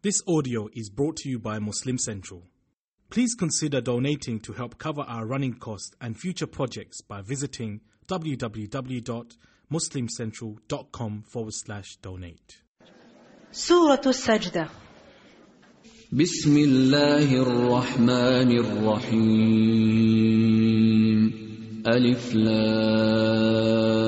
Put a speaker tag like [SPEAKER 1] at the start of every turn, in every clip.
[SPEAKER 1] This audio is brought to you by Muslim Central. Please consider donating to help cover our running costs and future projects by visiting www.muslimcentral.com forward slash donate.
[SPEAKER 2] Surah Sajda Bismillahir Rahmanir Rahim Alif Lam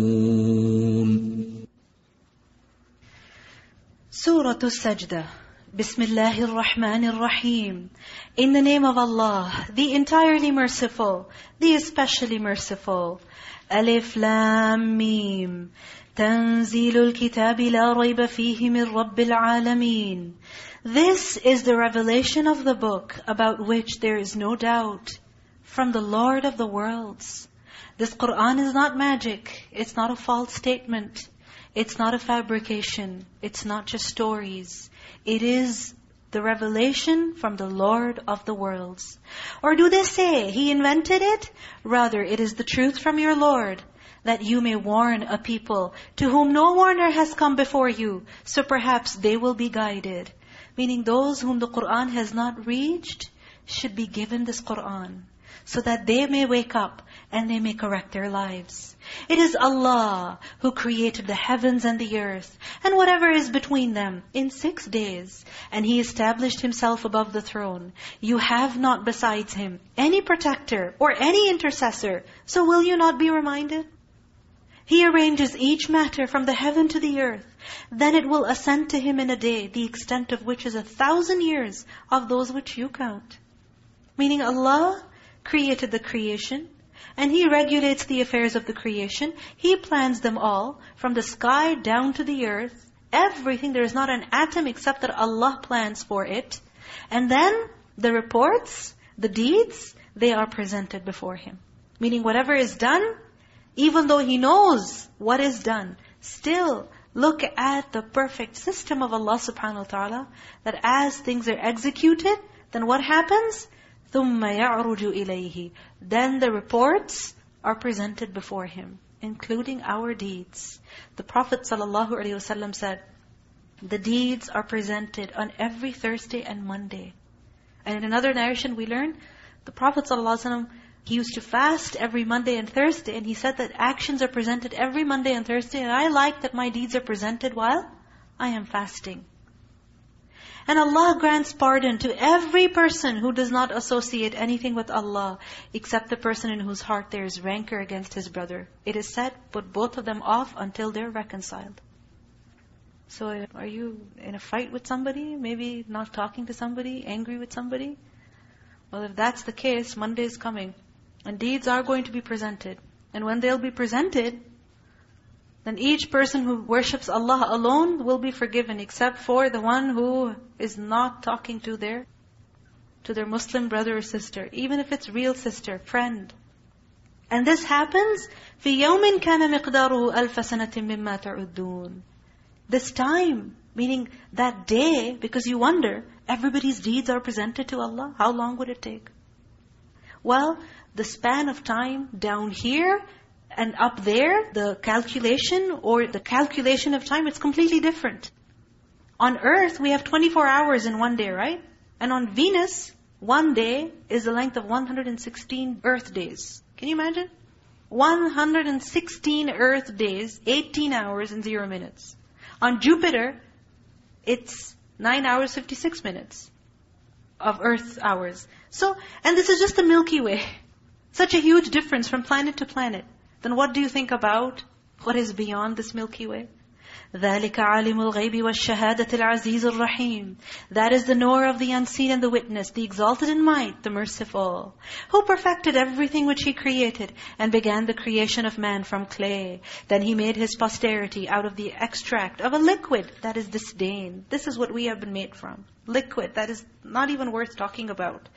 [SPEAKER 3] سورة السجدة بسم الله الرحمن الرحيم In the name of Allah, the entirely merciful, the especially merciful. ألف لام ميم تنزيل الكتاب لا ريب فيه من رب العالمين This is the revelation of the book about which there is no doubt from the Lord of the worlds. This Qur'an is not magic. It's not a false statement. It's not a fabrication. It's not just stories. It is the revelation from the Lord of the worlds. Or do they say, He invented it? Rather, it is the truth from your Lord, that you may warn a people to whom no warner has come before you, so perhaps they will be guided. Meaning those whom the Qur'an has not reached should be given this Qur'an, so that they may wake up and they may correct their lives. It is Allah who created the heavens and the earth, and whatever is between them, in six days. And He established Himself above the throne. You have not besides Him any protector or any intercessor, so will you not be reminded? He arranges each matter from the heaven to the earth. Then it will ascend to Him in a day, the extent of which is a thousand years of those which you count. Meaning Allah created the creation, and He regulates the affairs of the creation. He plans them all, from the sky down to the earth. Everything, there is not an atom except that Allah plans for it. And then, the reports, the deeds, they are presented before Him. Meaning whatever is done, even though He knows what is done, still look at the perfect system of Allah subhanahu wa ta'ala, that as things are executed, then what happens? ثُمَّ يَعْرُجُ إِلَيْهِ Then the reports are presented before Him, including our deeds. The Prophet ﷺ said, the deeds are presented on every Thursday and Monday. And in another narration we learn, the Prophet ﷺ, he used to fast every Monday and Thursday, and he said that actions are presented every Monday and Thursday, and I like that my deeds are presented while I am fasting. And Allah grants pardon to every person who does not associate anything with Allah, except the person in whose heart there is rancor against his brother. It is said, put both of them off until they're reconciled. So are you in a fight with somebody? Maybe not talking to somebody? Angry with somebody? Well, if that's the case, Monday is coming. And deeds are going to be presented. And when they'll be presented, then each person who worships Allah alone will be forgiven, except for the one who is not talking to their to their Muslim brother or sister, even if it's real sister, friend. And this happens في يوم كان مقداره ألف سنة مما تعدون. This time, meaning that day, because you wonder, everybody's deeds are presented to Allah. How long would it take? Well, the span of time down here and up there, the calculation or the calculation of time, it's completely different. On earth, we have 24 hours in one day, right? And on Venus, one day is the length of 116 earth days. Can you imagine? 116 earth days, 18 hours and 0 minutes. On Jupiter, It's 9 hours, 56 minutes of Earth hours. So, and this is just the Milky Way. Such a huge difference from planet to planet Then what do you think about what is beyond this Milky Way? ذَلِكَ عَالِمُ الْغَيْبِ وَالشَّهَادَةِ الْعَزِيزُ الرَّحِيمُ That is the knower of the unseen and the witness, the exalted in might, the merciful, who perfected everything which He created and began the creation of man from clay. Then He made His posterity out of the extract of a liquid that is disdain. This is what we have been made from. Liquid, that is not even worth talking about.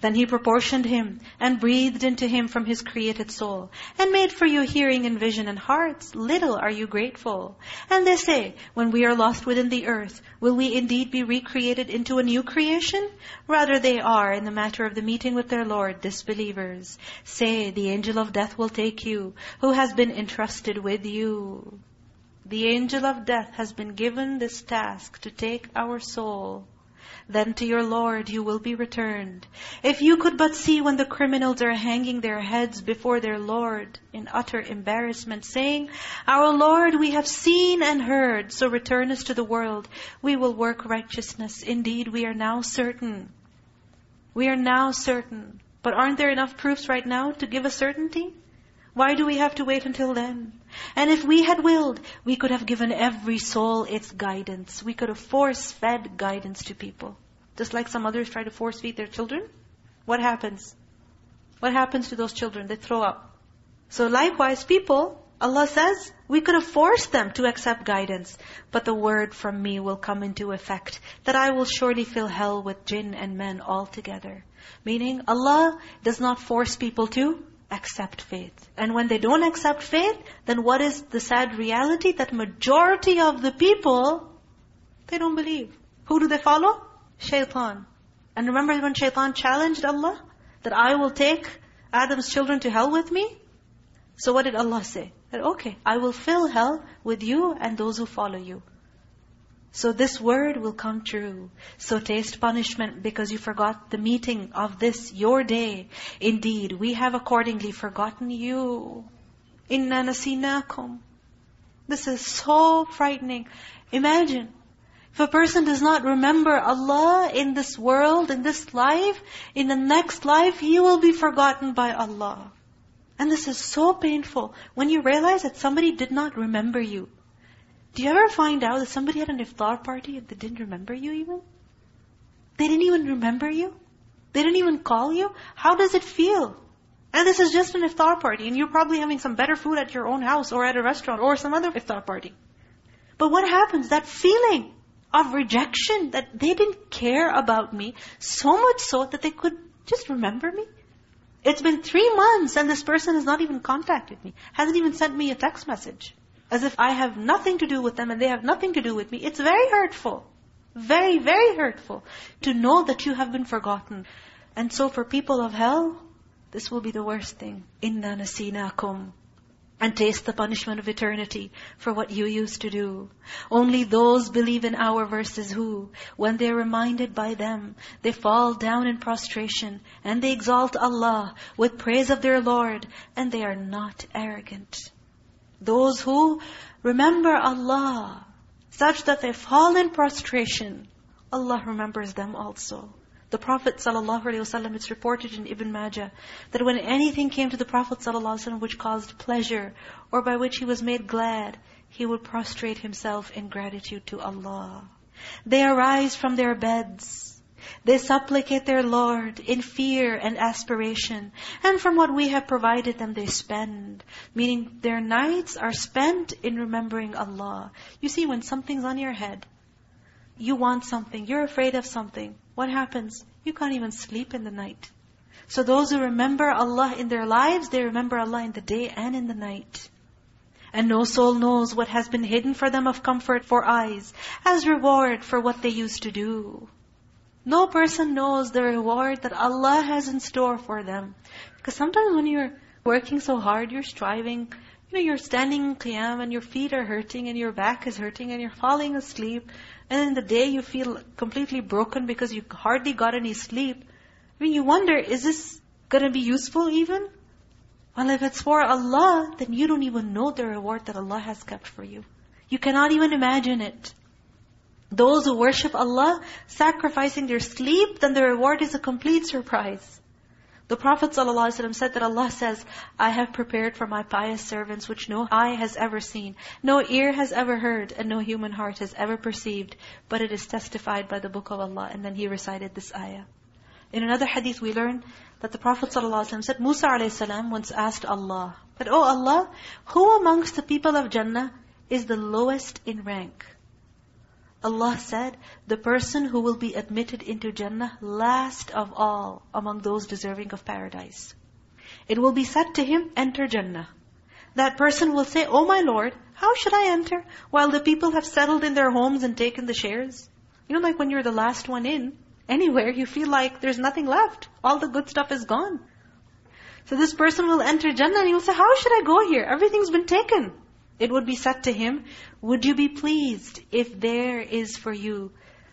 [SPEAKER 3] Then He proportioned him and breathed into him from His created soul and made for you hearing and vision and hearts. Little are you grateful. And they say, when we are lost within the earth, will we indeed be recreated into a new creation? Rather they are, in the matter of the meeting with their Lord, disbelievers. Say, the angel of death will take you, who has been entrusted with you. The angel of death has been given this task to take our soul. Then to your Lord you will be returned. If you could but see when the criminals are hanging their heads before their Lord in utter embarrassment, saying, Our Lord, we have seen and heard, so return us to the world. We will work righteousness. Indeed, we are now certain. We are now certain. But aren't there enough proofs right now to give us certainty? Why do we have to wait until then? And if we had willed, we could have given every soul its guidance. We could have force-fed guidance to people. Just like some others try to force-feed their children. What happens? What happens to those children? They throw up. So likewise, people, Allah says, we could have forced them to accept guidance. But the word from me will come into effect, that I will surely fill hell with jinn and men all together. Meaning, Allah does not force people to accept faith. And when they don't accept faith, then what is the sad reality? That majority of the people, they don't believe. Who do they follow? Shaitan. And remember when shaitan challenged Allah? That I will take Adam's children to hell with me? So what did Allah say? That okay, I will fill hell with you and those who follow you. So this word will come true. So taste punishment because you forgot the meeting of this, your day. Indeed, we have accordingly forgotten you. Inna nasinakum. This is so frightening. Imagine, if a person does not remember Allah in this world, in this life, in the next life, he will be forgotten by Allah. And this is so painful when you realize that somebody did not remember you. Do you ever find out that somebody had an iftar party and they didn't remember you even? They didn't even remember you? They didn't even call you? How does it feel? And this is just an iftar party and you're probably having some better food at your own house or at a restaurant or some other iftar party. But what happens? That feeling of rejection that they didn't care about me so much so that they could just remember me. It's been three months and this person has not even contacted me, hasn't even sent me a text message as if I have nothing to do with them and they have nothing to do with me. It's very hurtful. Very, very hurtful to know that you have been forgotten. And so for people of hell, this will be the worst thing. Inna nasinakum. And taste the punishment of eternity for what you used to do. Only those believe in our verses who, when they are reminded by them, they fall down in prostration and they exalt Allah with praise of their Lord and they are not arrogant. Those who remember Allah, such that they fall in prostration, Allah remembers them also. The Prophet ﷺ, it's reported in Ibn Majah, that when anything came to the Prophet ﷺ which caused pleasure, or by which he was made glad, he would prostrate himself in gratitude to Allah. They arise from their beds, they supplicate their Lord in fear and aspiration. And from what we have provided them, they spend. Meaning their nights are spent in remembering Allah. You see, when something's on your head, you want something, you're afraid of something, what happens? You can't even sleep in the night. So those who remember Allah in their lives, they remember Allah in the day and in the night. And no soul knows what has been hidden for them of comfort for eyes, as reward for what they used to do. No person knows the reward that Allah has in store for them. Because sometimes when you're working so hard, you're striving, you know, you're standing in qiyam and your feet are hurting and your back is hurting and you're falling asleep. And in the day you feel completely broken because you hardly got any sleep. I mean, you wonder, is this going to be useful even? Well, if it's for Allah, then you don't even know the reward that Allah has kept for you. You cannot even imagine it. Those who worship Allah, sacrificing their sleep, then the reward is a complete surprise. The Prophet ﷺ said that Allah says, I have prepared for my pious servants which no eye has ever seen, no ear has ever heard, and no human heart has ever perceived, but it is testified by the book of Allah. And then he recited this ayah. In another hadith we learn that the Prophet ﷺ said, Musa a.s. once asked Allah, but oh Allah, who amongst the people of Jannah is the lowest in rank? Allah said, the person who will be admitted into Jannah last of all among those deserving of paradise. It will be said to him, enter Jannah. That person will say, Oh my Lord, how should I enter while the people have settled in their homes and taken the shares? You know, like when you're the last one in, anywhere, you feel like there's nothing left. All the good stuff is gone. So this person will enter Jannah and he will say, how should I go here? Everything's been taken. It would be said to him, would you be pleased if there is for you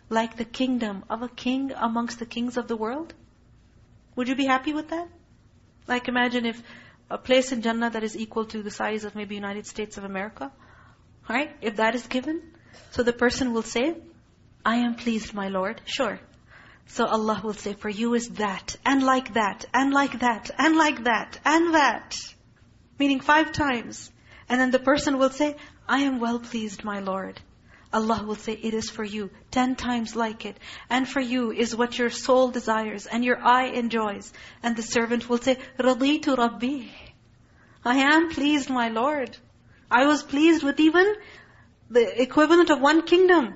[SPEAKER 3] like the kingdom of a king amongst the kings of the world? Would you be happy with that? Like imagine if a place in Jannah that is equal to the size of maybe United States of America, right? If that is given, so the person will say, I am pleased, my Lord. Sure. So Allah will say, for you is that, and like that, and like that, and like that, and that. Meaning five times. And then the person will say, I am well pleased, my Lord. Allah will say, it is for you, ten times like it. And for you is what your soul desires and your eye enjoys. And the servant will say, رَضِيتُ Rabbi. I am pleased, my Lord. I was pleased with even the equivalent of one kingdom.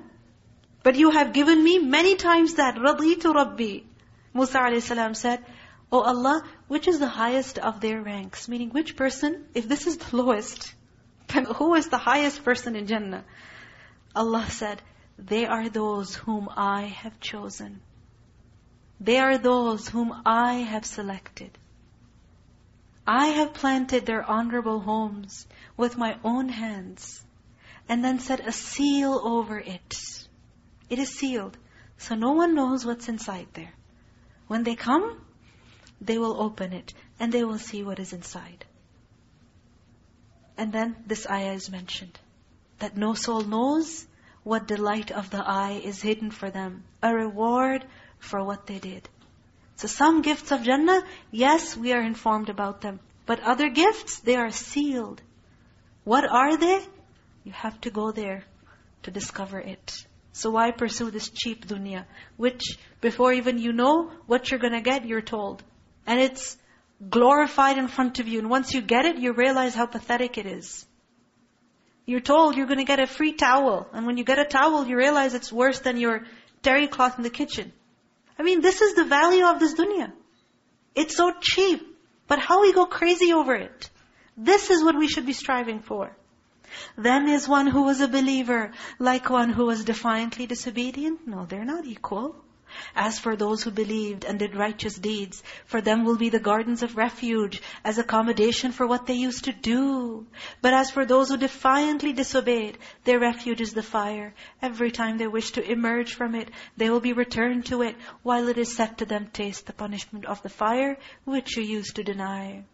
[SPEAKER 3] But you have given me many times that. رَضِيتُ Rabbi. Musa a.s. said, Oh Allah, which is the highest of their ranks? Meaning which person, if this is the lowest, then who is the highest person in Jannah? Allah said, they are those whom I have chosen. They are those whom I have selected. I have planted their honorable homes with my own hands and then set a seal over it. It is sealed. So no one knows what's inside there. When they come, they will open it and they will see what is inside. And then this ayah is mentioned. That no soul knows what delight of the eye is hidden for them. A reward for what they did. So some gifts of Jannah, yes, we are informed about them. But other gifts, they are sealed. What are they? You have to go there to discover it. So why pursue this cheap dunya? Which, before even you know what you're going to get, you're told. And it's glorified in front of you. And once you get it, you realize how pathetic it is. You're told you're going to get a free towel. And when you get a towel, you realize it's worse than your terry cloth in the kitchen. I mean, this is the value of this dunya. It's so cheap. But how we go crazy over it. This is what we should be striving for. Then is one who was a believer like one who was defiantly disobedient? No, they're not equal. As for those who believed and did righteous deeds, for them will be the gardens of refuge as accommodation for what they used to do. But as for those who defiantly disobeyed, their refuge is the fire. Every time they wish to emerge from it, they will be returned to it, while it is set to them, taste the punishment of the fire, which you used to deny.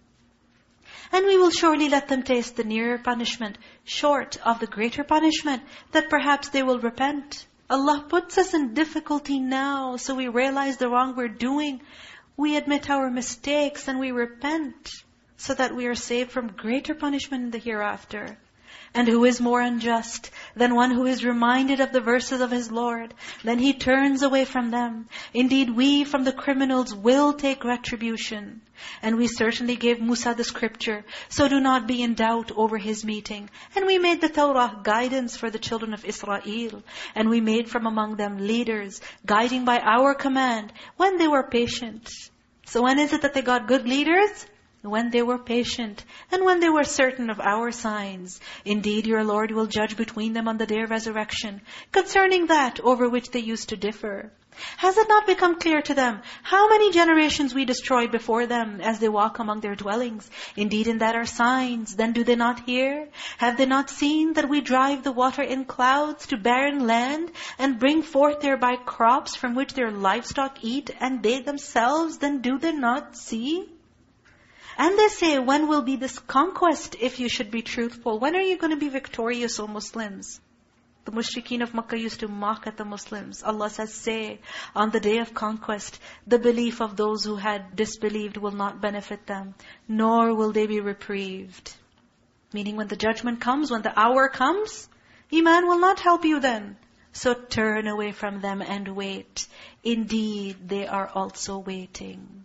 [SPEAKER 3] And we will surely let them taste the nearer punishment, short of the greater punishment, that perhaps they will repent. Allah puts us in difficulty now, so we realize the wrong we're doing. We admit our mistakes and we repent, so that we are saved from greater punishment in the hereafter. And who is more unjust than one who is reminded of the verses of his Lord? Then he turns away from them. Indeed, we from the criminals will take retribution. And we certainly gave Musa the scripture, so do not be in doubt over his meeting. And we made the Torah guidance for the children of Israel. And we made from among them leaders, guiding by our command, when they were patient. So when is it that they got good leaders? When they were patient, and when they were certain of our signs. Indeed, your Lord will judge between them on the day of resurrection, concerning that over which they used to differ. Has it not become clear to them how many generations we destroyed before them as they walk among their dwellings? Indeed, in that are signs. Then do they not hear? Have they not seen that we drive the water in clouds to barren land and bring forth thereby crops from which their livestock eat and they themselves? Then do they not see? And they say, when will be this conquest if you should be truthful? When are you going to be victorious, O Muslims? The mushrikeen of Makkah used to mock at the Muslims. Allah says, say, on the day of conquest, the belief of those who had disbelieved will not benefit them, nor will they be reprieved. Meaning when the judgment comes, when the hour comes, Iman will not help you then. So turn away from them and wait. Indeed, they are also waiting.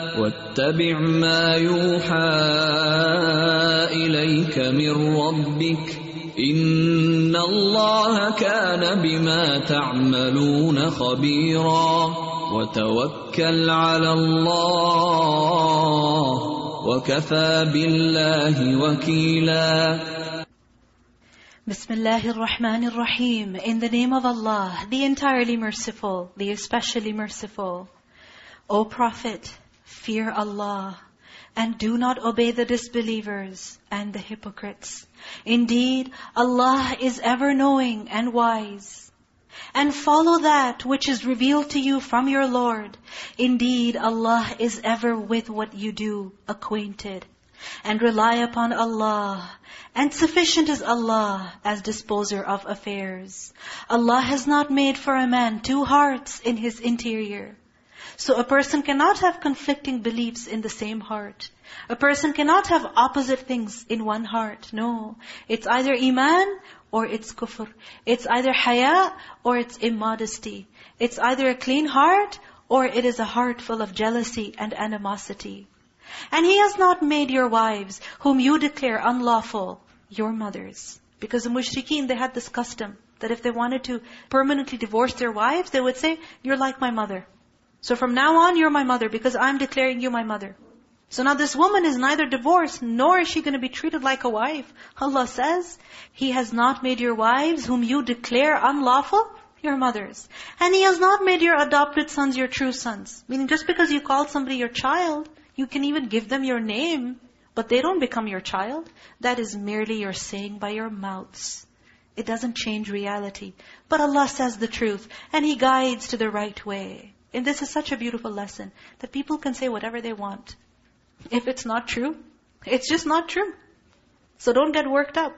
[SPEAKER 2] واتبع ما يوحى إليك من ربك إن الله كان بما تعملون خبيرا وتوكل على الله وكفى بالله وكيلا
[SPEAKER 3] Bismillahir Rahmanir Rahim. In the name of Allah, the entirely merciful, the especially merciful. O Prophet, fear Allah and do not obey the disbelievers and the hypocrites. Indeed, Allah is ever knowing and wise. And follow that which is revealed to you from your Lord. Indeed, Allah is ever with what you do, acquainted. And rely upon Allah. And sufficient is Allah as disposer of affairs. Allah has not made for a man two hearts in his interior. So a person cannot have conflicting beliefs in the same heart. A person cannot have opposite things in one heart. No. It's either iman or it's kufr. It's either haya or it's immodesty. It's either a clean heart or it is a heart full of jealousy and animosity. And He has not made your wives, whom you declare unlawful, your mothers. Because the mushrikeen, they had this custom, that if they wanted to permanently divorce their wives, they would say, you're like my mother. So from now on, you're my mother, because I'm declaring you my mother. So now this woman is neither divorced, nor is she going to be treated like a wife. Allah says, He has not made your wives, whom you declare unlawful, your mothers. And He has not made your adopted sons your true sons. Meaning just because you called somebody your child, you can even give them your name, but they don't become your child. That is merely your saying by your mouths. It doesn't change reality. But Allah says the truth, and He guides to the right way. And this is such a beautiful lesson, that people can say whatever they want. If it's not true, it's just not true. So don't get worked up.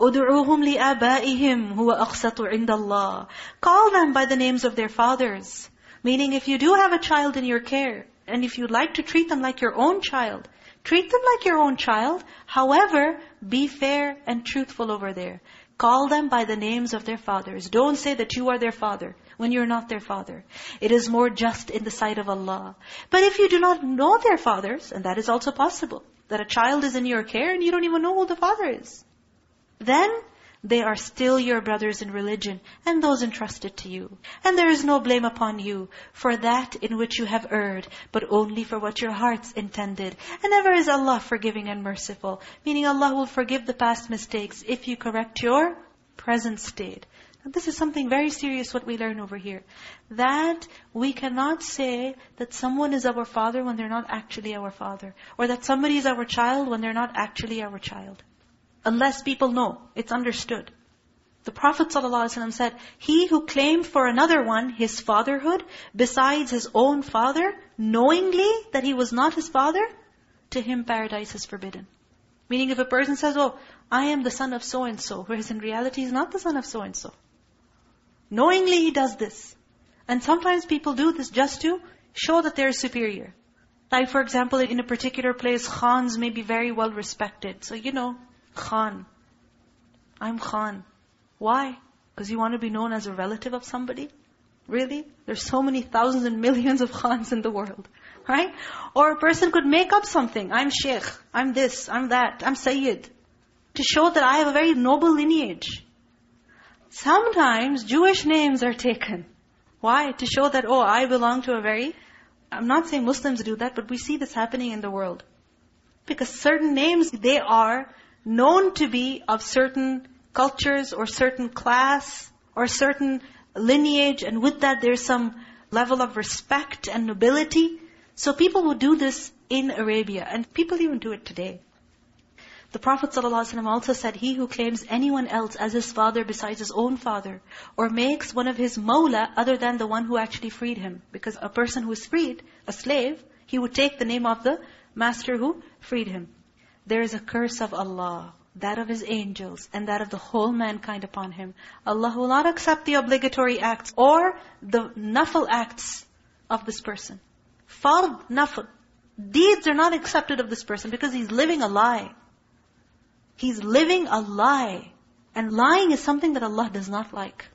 [SPEAKER 3] أُدْعُوهُمْ لِآبَائِهِمْ هُوَ أَقْسَطُ عِنْدَ اللَّهِ Call them by the names of their fathers. Meaning if you do have a child in your care, and if you like to treat them like your own child, treat them like your own child. However, be fair and truthful over there. Call them by the names of their fathers. Don't say that you are their father when you're not their father. It is more just in the sight of Allah. But if you do not know their fathers, and that is also possible, that a child is in your care and you don't even know who the father is, then they are still your brothers in religion and those entrusted to you. And there is no blame upon you for that in which you have erred, but only for what your hearts intended. And ever is Allah forgiving and merciful. Meaning Allah will forgive the past mistakes if you correct your present state. And this is something very serious what we learn over here. That we cannot say that someone is our father when they're not actually our father. Or that somebody is our child when they're not actually our child. Unless people know, it's understood. The Prophet ﷺ said, He who claimed for another one his fatherhood, besides his own father, knowingly that he was not his father, to him paradise is forbidden. Meaning if a person says, oh, I am the son of so-and-so, whereas in reality he's not the son of so-and-so. Knowingly he does this. And sometimes people do this just to show that they're superior. Like for example, in a particular place, khans may be very well respected. So you know, khan. I'm khan. Why? Because you want to be known as a relative of somebody? Really? There's so many thousands and millions of khans in the world. Right? Or a person could make up something. I'm sheikh. I'm this. I'm that. I'm sayyid. To show that I have a very noble lineage. Sometimes Jewish names are taken. Why? To show that, oh, I belong to a very... I'm not saying Muslims do that, but we see this happening in the world. Because certain names, they are known to be of certain cultures or certain class or certain lineage, and with that there's some level of respect and nobility. So people would do this in Arabia, and people even do it today. The Prophet ﷺ also said, He who claims anyone else as his father besides his own father, or makes one of his mawla other than the one who actually freed him. Because a person who is freed, a slave, he would take the name of the master who freed him. There is a curse of Allah, that of His angels, and that of the whole mankind upon him. Allah will not accept the obligatory acts or the nafil acts of this person. Fard, nafil. Deeds are not accepted of this person because he's living a lie. He's living a lie. And lying is something that Allah does not like.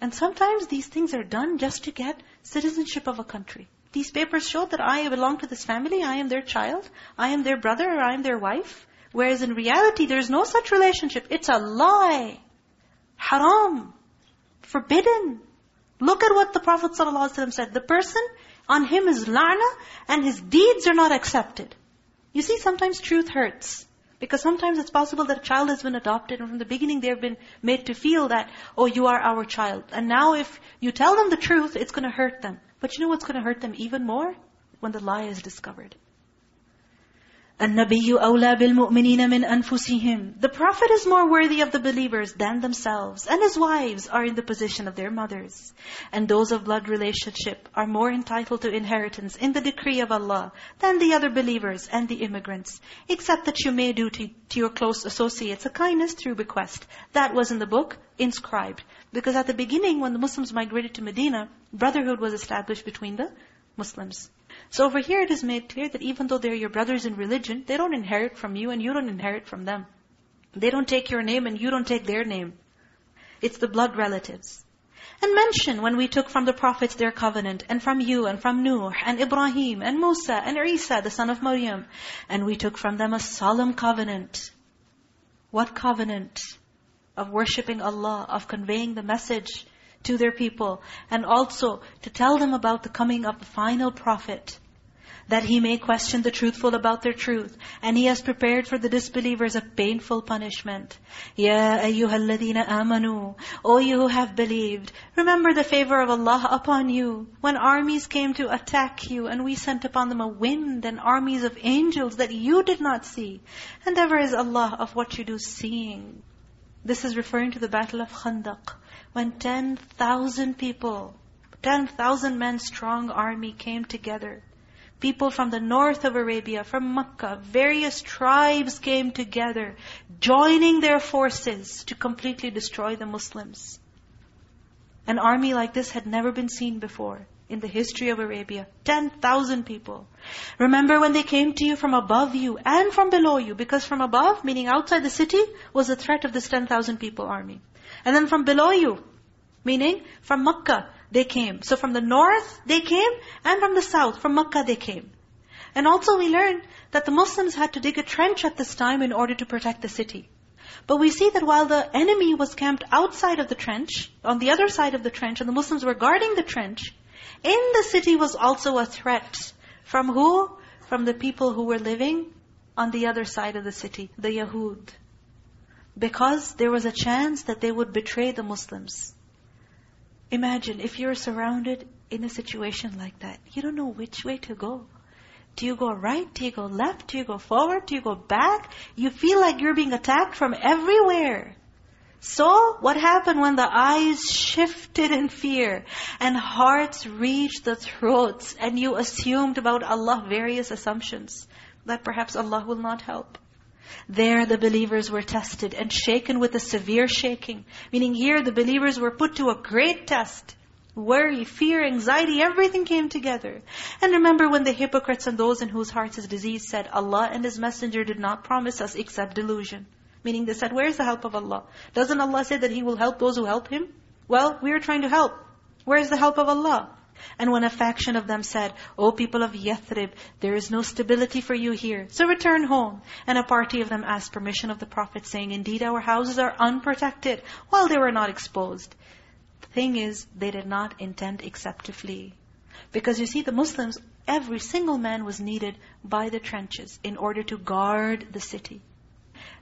[SPEAKER 3] And sometimes these things are done just to get citizenship of a country. These papers show that I belong to this family, I am their child, I am their brother, or I am their wife. Whereas in reality, there is no such relationship. It's a lie. Haram. Forbidden. Look at what the Prophet ﷺ said. The person, on him is la'na, and his deeds are not accepted. You see, sometimes truth hurts. Because sometimes it's possible that a child has been adopted and from the beginning they've been made to feel that, oh, you are our child. And now if you tell them the truth, it's going to hurt them. But you know what's going to hurt them even more? When the lie is discovered. النَّبِيُّ أَوْلَى بِالْمُؤْمِنِينَ مِنْ أَنفُسِهِمْ The Prophet is more worthy of the believers than themselves. And his wives are in the position of their mothers. And those of blood relationship are more entitled to inheritance in the decree of Allah than the other believers and the immigrants. Except that you may do to, to your close associates a kindness through bequest. That was in the book, inscribed. Because at the beginning, when the Muslims migrated to Medina, brotherhood was established between the Muslims. So over here it is made clear that even though they're your brothers in religion, they don't inherit from you and you don't inherit from them. They don't take your name and you don't take their name. It's the blood relatives. And mention when we took from the prophets their covenant, and from you, and from Nuh, and Ibrahim, and Musa, and Isa, the son of Maryam. And we took from them a solemn covenant. What covenant? Of worshipping Allah, of conveying the message to their people. And also to tell them about the coming of the final prophet. That he may question the truthful about their truth. And he has prepared for the disbelievers a painful punishment. Ya ayyuhalladhina amanu. O you who have believed. Remember the favor of Allah upon you. When armies came to attack you, and we sent upon them a wind and armies of angels that you did not see. And ever is Allah of what you do seeing. This is referring to the battle of Khandaq when 10,000 people, 10,000 men strong army came together. People from the north of Arabia, from Makkah, various tribes came together, joining their forces to completely destroy the Muslims. An army like this had never been seen before in the history of Arabia. 10,000 people. Remember when they came to you from above you and from below you, because from above, meaning outside the city, was the threat of this 10,000 people army. And then from below you, meaning from Makkah they came. So from the north they came, and from the south, from Makkah they came. And also we learn that the Muslims had to dig a trench at this time in order to protect the city. But we see that while the enemy was camped outside of the trench, on the other side of the trench, and the Muslims were guarding the trench, in the city was also a threat. From who? From the people who were living on the other side of the city, the Yahud. Because there was a chance that they would betray the Muslims. Imagine if you're surrounded in a situation like that. You don't know which way to go. Do you go right? Do you go left? Do you go forward? Do you go back? You feel like you're being attacked from everywhere. So, what happened when the eyes shifted in fear and hearts reached the throats and you assumed about Allah various assumptions that perhaps Allah will not help? There the believers were tested and shaken with a severe shaking. Meaning here the believers were put to a great test. Worry, fear, anxiety, everything came together. And remember when the hypocrites and those in whose hearts is disease said, Allah and His Messenger did not promise us except delusion. Meaning they said, where's the help of Allah? Doesn't Allah say that He will help those who help Him? Well, we are trying to help. Where's the help of Allah? And when a faction of them said, O people of Yathrib, there is no stability for you here, so return home. And a party of them asked permission of the Prophet, saying, Indeed, our houses are unprotected, while they were not exposed. The thing is, they did not intend except to flee. Because you see, the Muslims, every single man was needed by the trenches in order to guard the city.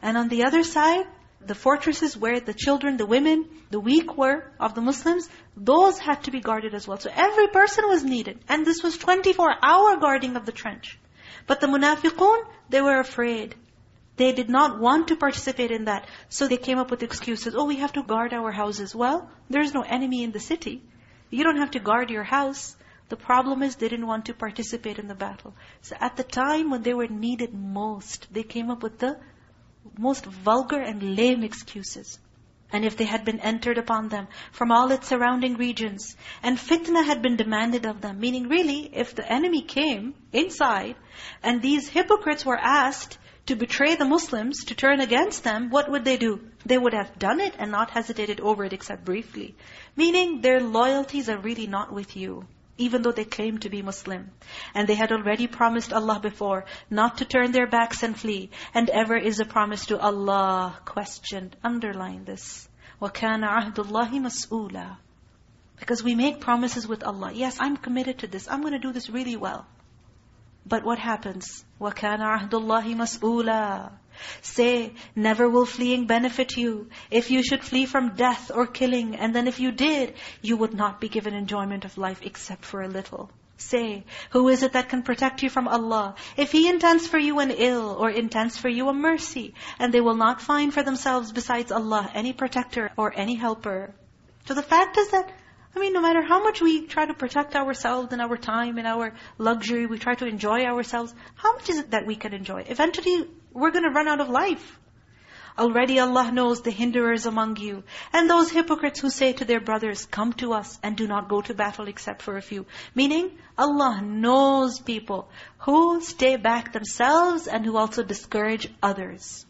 [SPEAKER 3] And on the other side, the fortresses where the children, the women, the weak were of the Muslims, those had to be guarded as well. So every person was needed. And this was 24-hour guarding of the trench. But the munafiqun, they were afraid. They did not want to participate in that. So they came up with excuses. Oh, we have to guard our houses. Well, there's no enemy in the city. You don't have to guard your house. The problem is they didn't want to participate in the battle. So at the time when they were needed most, they came up with the most vulgar and lame excuses. And if they had been entered upon them from all its surrounding regions, and fitna had been demanded of them, meaning really, if the enemy came inside, and these hypocrites were asked to betray the Muslims, to turn against them, what would they do? They would have done it and not hesitated over it except briefly. Meaning their loyalties are really not with you even though they claim to be Muslim. And they had already promised Allah before not to turn their backs and flee. And ever is a promise to Allah questioned. Underline this. وَكَانَ عَهْدُ اللَّهِ مَسْئُولًا Because we make promises with Allah. Yes, I'm committed to this. I'm going to do this really well. But what happens? وَكَانَ عَهْدُ اللَّهِ مَسْئُولًا Say, never will fleeing benefit you. If you should flee from death or killing, and then if you did, you would not be given enjoyment of life except for a little. Say, who is it that can protect you from Allah? If He intends for you an ill or intends for you a mercy, and they will not find for themselves besides Allah any protector or any helper. So the fact is that I mean, no matter how much we try to protect ourselves and our time and our luxury, we try to enjoy ourselves, how much is it that we can enjoy? Eventually, we're going to run out of life. Already Allah knows the hinderers among you. And those hypocrites who say to their brothers, come to us and do not go to battle except for a few. Meaning, Allah knows people who stay back themselves and who also discourage others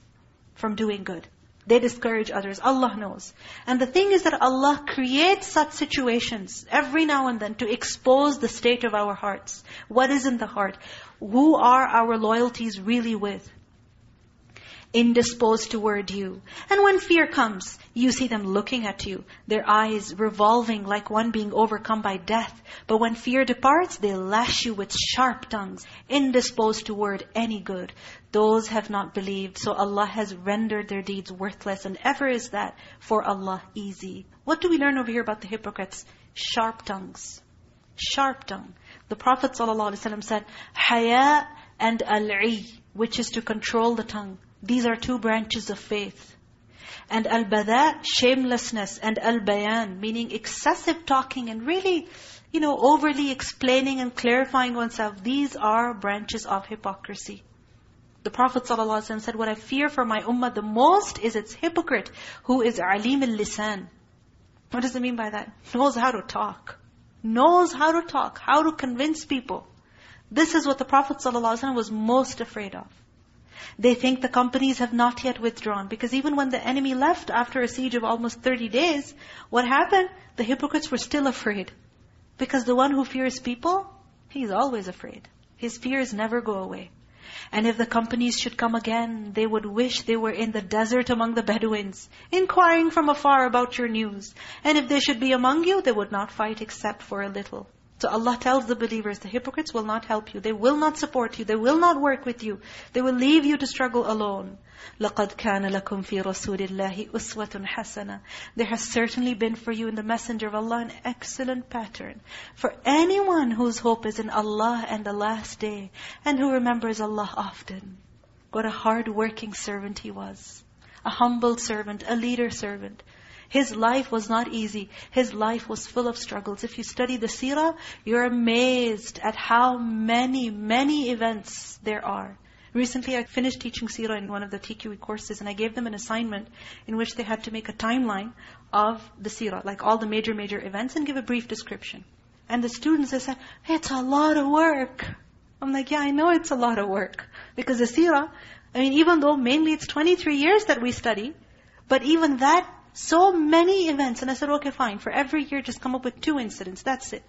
[SPEAKER 3] from doing good. They discourage others. Allah knows. And the thing is that Allah creates such situations every now and then to expose the state of our hearts. What is in the heart? Who are our loyalties really with? Indisposed toward you. And when fear comes, you see them looking at you, their eyes revolving like one being overcome by death. But when fear departs, they lash you with sharp tongues, indisposed toward any good. Those have not believed, so Allah has rendered their deeds worthless. And ever is that for Allah easy. What do we learn over here about the hypocrites? Sharp tongues. Sharp tongue. The Prophet ﷺ said, Haya and al-'i, which is to control the tongue. These are two branches of faith. And al-bada, shamelessness, and al-bayan, meaning excessive talking and really, you know, overly explaining and clarifying oneself. These are branches of hypocrisy. The Prophet ﷺ said, what I fear for my ummah the most is its hypocrite, who is alim al-lisan. What does it mean by that? Knows how to talk. Knows how to talk, how to convince people. This is what the Prophet ﷺ was most afraid of. They think the companies have not yet withdrawn. Because even when the enemy left after a siege of almost 30 days, what happened? The hypocrites were still afraid. Because the one who fears people, he's always afraid. His fears never go away. And if the companies should come again, they would wish they were in the desert among the Bedouins, inquiring from afar about your news. And if they should be among you, they would not fight except for a little. So Allah tells the believers, the hypocrites will not help you. They will not support you. They will not work with you. They will leave you to struggle alone. لَقَدْ كَانَ لَكُمْ فِي رَسُولِ اللَّهِ أُسْوَةٌ حَسَنَةٌ There has certainly been for you in the Messenger of Allah an excellent pattern. For anyone whose hope is in Allah and the last day, and who remembers Allah often. What a hard-working servant he was. A humble servant, a leader servant. His life was not easy. His life was full of struggles. If you study the seerah, you're amazed at how many, many events there are. Recently, I finished teaching seerah in one of the TQE courses, and I gave them an assignment in which they had to make a timeline of the seerah, like all the major, major events, and give a brief description. And the students, they said, it's a lot of work. I'm like, yeah, I know it's a lot of work. Because the seerah, I mean, even though mainly it's 23 years that we study, but even that so many events. And I said, okay, fine. For every year, just come up with two incidents. That's it.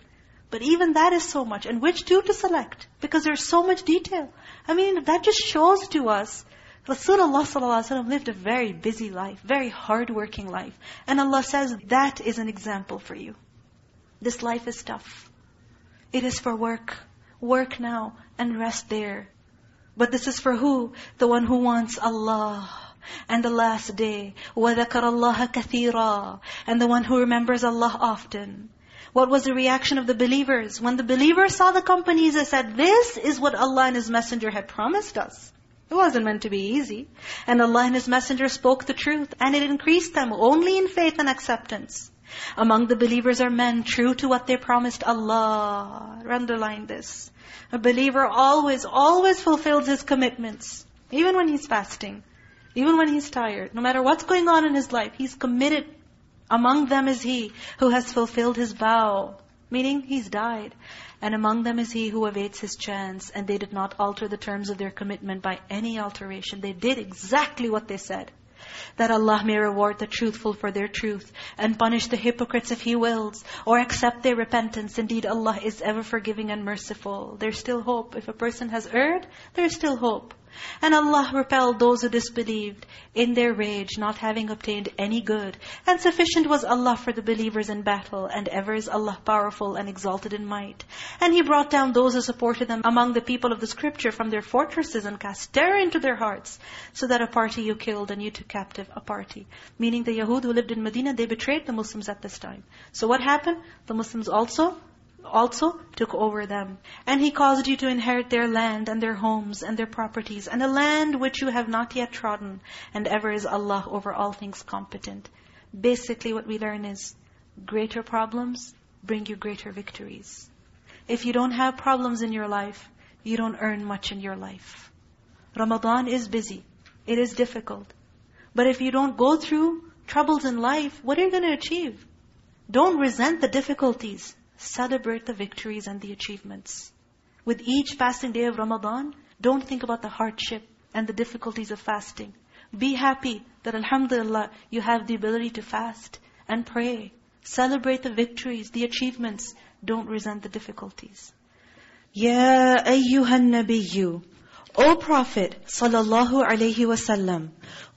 [SPEAKER 3] But even that is so much. And which two to select? Because there's so much detail. I mean, that just shows to us Rasulullah ﷺ lived a very busy life, very hard-working life. And Allah says, that is an example for you. This life is tough. It is for work. Work now and rest there. But this is for who? The one who wants Allah And the last day, وَذَكَرَ اللَّهَ كَثِيرًا And the one who remembers Allah often. What was the reaction of the believers? When the believers saw the companies, they said, this is what Allah and His Messenger had promised us. It wasn't meant to be easy. And Allah and His Messenger spoke the truth. And it increased them only in faith and acceptance. Among the believers are men true to what they promised Allah. Underline this. A believer always, always fulfills his commitments. Even when he's fasting. Even when he's tired. No matter what's going on in his life, he's committed. Among them is he who has fulfilled his vow. Meaning, he's died. And among them is he who awaits his chance. And they did not alter the terms of their commitment by any alteration. They did exactly what they said. That Allah may reward the truthful for their truth and punish the hypocrites if He wills, or accept their repentance. Indeed, Allah is ever forgiving and merciful. There's still hope. If a person has erred, there's still hope. And Allah repelled those who disbelieved in their rage, not having obtained any good. And sufficient was Allah for the believers in battle, and ever is Allah powerful and exalted in might. And He brought down those who supported them among the people of the scripture from their fortresses and cast terror into their hearts, so that a party you killed and you took captive a party. Meaning the Yahud who lived in Medina, they betrayed the Muslims at this time. So what happened? The Muslims also also took over them. And He caused you to inherit their land and their homes and their properties, and a land which you have not yet trodden, and ever is Allah over all things competent. Basically what we learn is, greater problems bring you greater victories. If you don't have problems in your life, you don't earn much in your life. Ramadan is busy. It is difficult. But if you don't go through troubles in life, what are you going to achieve? Don't resent the difficulties. Celebrate the victories and the achievements. With each fasting day of Ramadan, don't think about the hardship and the difficulties of fasting. Be happy that alhamdulillah, you have the ability to fast and pray. Celebrate the victories, the achievements. Don't resent the difficulties. Ya ayyuhan nabiyyu. O Prophet sallallahu alaihi wasallam,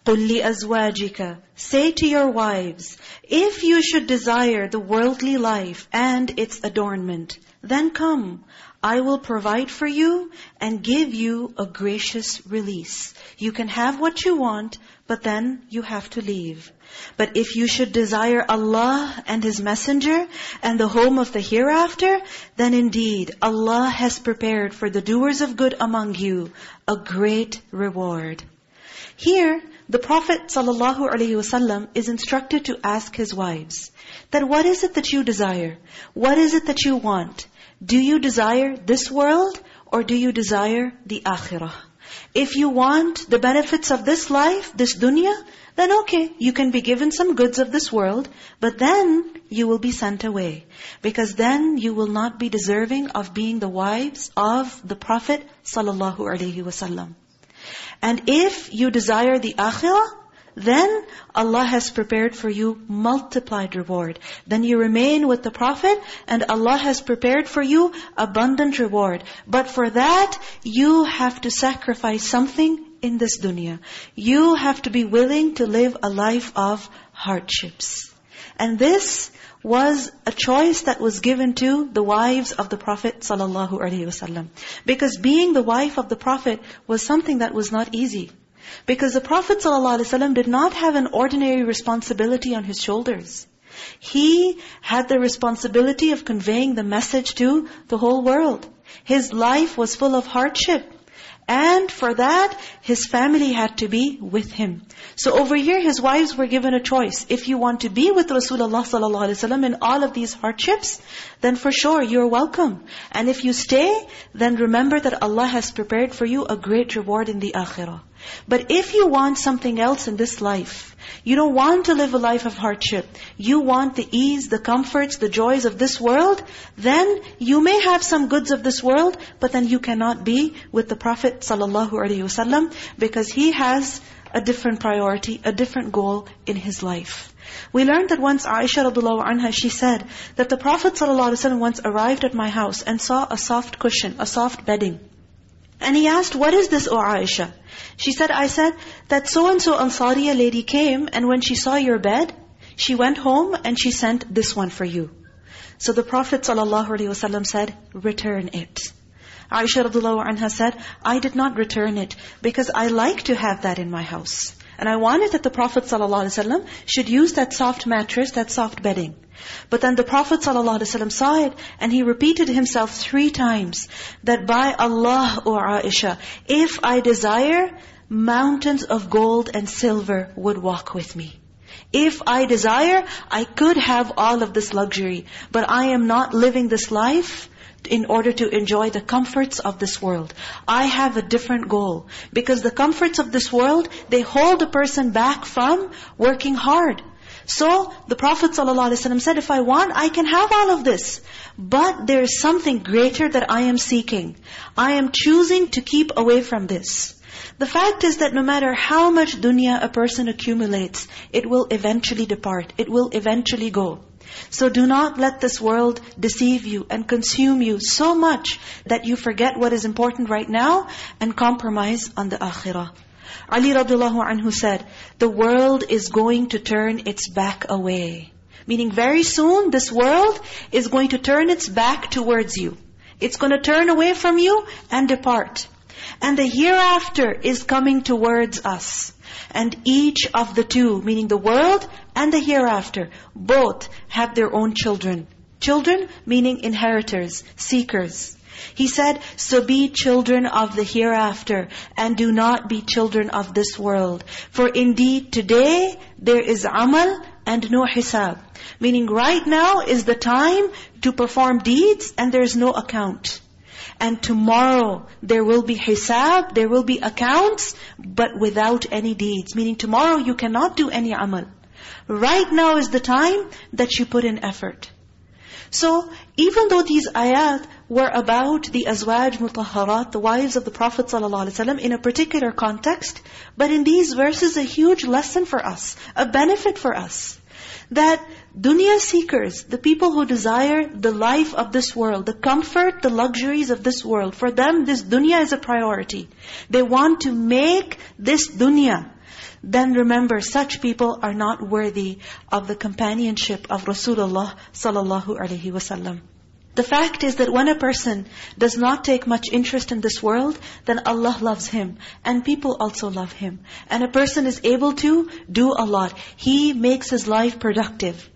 [SPEAKER 3] قُلْ لِأَزْوَاجِكَ Say to your wives, if you should desire the worldly life and its adornment, then come, I will provide for you and give you a gracious release. You can have what you want, but then you have to leave. But if you should desire Allah and His Messenger and the home of the hereafter, then indeed Allah has prepared for the doers of good among you a great reward. Here, the Prophet ﷺ is instructed to ask his wives, that what is it that you desire? What is it that you want? Do you desire this world or do you desire the akhirah? If you want the benefits of this life, this dunya, then okay, you can be given some goods of this world, but then you will be sent away. Because then you will not be deserving of being the wives of the Prophet ﷺ. And if you desire the akhirah, then Allah has prepared for you multiplied reward. Then you remain with the Prophet and Allah has prepared for you abundant reward. But for that, you have to sacrifice something in this dunya. You have to be willing to live a life of hardships. And this was a choice that was given to the wives of the Prophet ﷺ. Because being the wife of the Prophet was something that was not easy. Because the Prophet ﷺ did not have an ordinary responsibility on his shoulders. He had the responsibility of conveying the message to the whole world. His life was full of hardship. And for that, his family had to be with him. So over here, his wives were given a choice. If you want to be with Rasulullah ﷺ in all of these hardships, then for sure, you're welcome. And if you stay, then remember that Allah has prepared for you a great reward in the akhirah. But if you want something else in this life, you don't want to live a life of hardship, you want the ease, the comforts, the joys of this world, then you may have some goods of this world, but then you cannot be with the Prophet ﷺ because he has a different priority, a different goal in his life. We learned that once Aisha radiallahu anha, she said that the Prophet ﷺ once arrived at my house and saw a soft cushion, a soft bedding. And he asked, what is this, O Aisha? She said, I said, that so-and-so Ansariya lady came, and when she saw your bed, she went home and she sent this one for you. So the Prophet ﷺ said, return it. Aisha radiallahu anha said, I did not return it because I like to have that in my house. And I wanted that the Prophet ﷺ should use that soft mattress, that soft bedding. But then the Prophet ﷺ saw it and he repeated himself three times that by Allah, O Aisha, if I desire, mountains of gold and silver would walk with me. If I desire, I could have all of this luxury. But I am not living this life in order to enjoy the comforts of this world. I have a different goal. Because the comforts of this world, they hold a person back from working hard. So, the Prophet ﷺ said, if I want, I can have all of this. But there is something greater that I am seeking. I am choosing to keep away from this. The fact is that no matter how much dunya a person accumulates, it will eventually depart. It will eventually go. So do not let this world deceive you and consume you so much that you forget what is important right now and compromise on the akhirah. Ali radiallahu anhu said, the world is going to turn its back away. Meaning very soon this world is going to turn its back towards you. It's going to turn away from you and depart. And the hereafter is coming towards us. And each of the two, meaning the world and the hereafter, both have their own children. Children meaning inheritors, seekers. He said, so be children of the hereafter and do not be children of this world. For indeed today there is amal and no hisab. Meaning right now is the time to perform deeds and there is no account. And tomorrow there will be hisab, there will be accounts, but without any deeds. Meaning tomorrow you cannot do any amal. Right now is the time that you put in effort. So, even though these ayat were about the azwaj mutahharat, the wives of the Prophet ﷺ in a particular context, but in these verses a huge lesson for us, a benefit for us. That dunya seekers, the people who desire the life of this world, the comfort, the luxuries of this world, for them this dunya is a priority. They want to make this dunya. Then remember, such people are not worthy of the companionship of Rasulullah sallallahu alaihi wasallam. The fact is that when a person does not take much interest in this world, then Allah loves him. And people also love him. And a person is able to do a lot. He makes his life productive.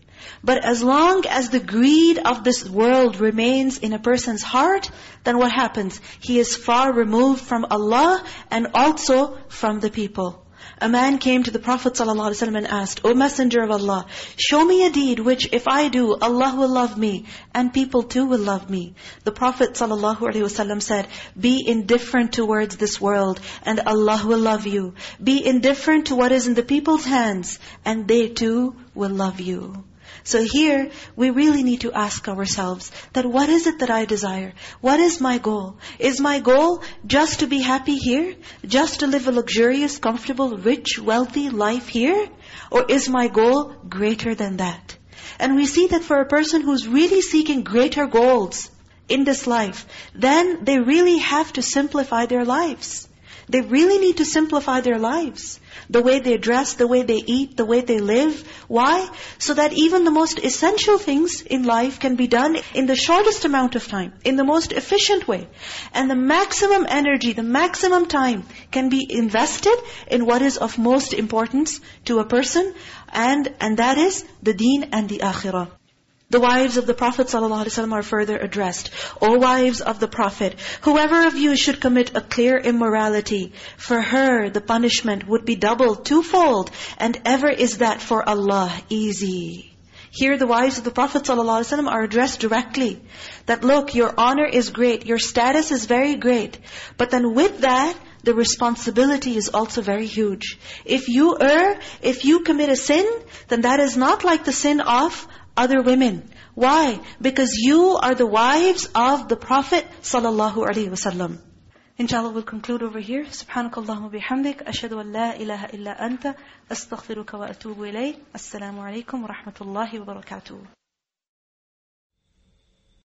[SPEAKER 3] But as long as the greed of this world remains in a person's heart, then what happens? He is far removed from Allah and also from the people. A man came to the Prophet ﷺ and asked, O Messenger of Allah, show me a deed which if I do, Allah will love me, and people too will love me. The Prophet ﷺ said, Be indifferent towards this world, and Allah will love you. Be indifferent to what is in the people's hands, and they too will love you. So here, we really need to ask ourselves that what is it that I desire? What is my goal? Is my goal just to be happy here? Just to live a luxurious, comfortable, rich, wealthy life here? Or is my goal greater than that? And we see that for a person who's really seeking greater goals in this life, then they really have to simplify their lives. They really need to simplify their lives. The way they dress, the way they eat, the way they live. Why? So that even the most essential things in life can be done in the shortest amount of time, in the most efficient way. And the maximum energy, the maximum time can be invested in what is of most importance to a person. And, and that is the deen and the akhirah. The wives of the Prophet ﷺ are further addressed. O wives of the Prophet, whoever of you should commit a clear immorality, for her the punishment would be doubled twofold, and ever is that for Allah easy. Here the wives of the Prophet ﷺ are addressed directly. That look, your honor is great, your status is very great. But then with that, the responsibility is also very huge. If you err, if you commit a sin, then that is not like the sin of other women. Why? Because you are the wives of the Prophet sallallahu alaihi wasallam. Inshallah, we'll conclude over here. Subhanakallahumma bihamdik. Ashadu an la ilaha illa anta. Astaghfiruka wa atubu ilayk. Assalamu alaikum wa rahmatullahi wa barakatuh.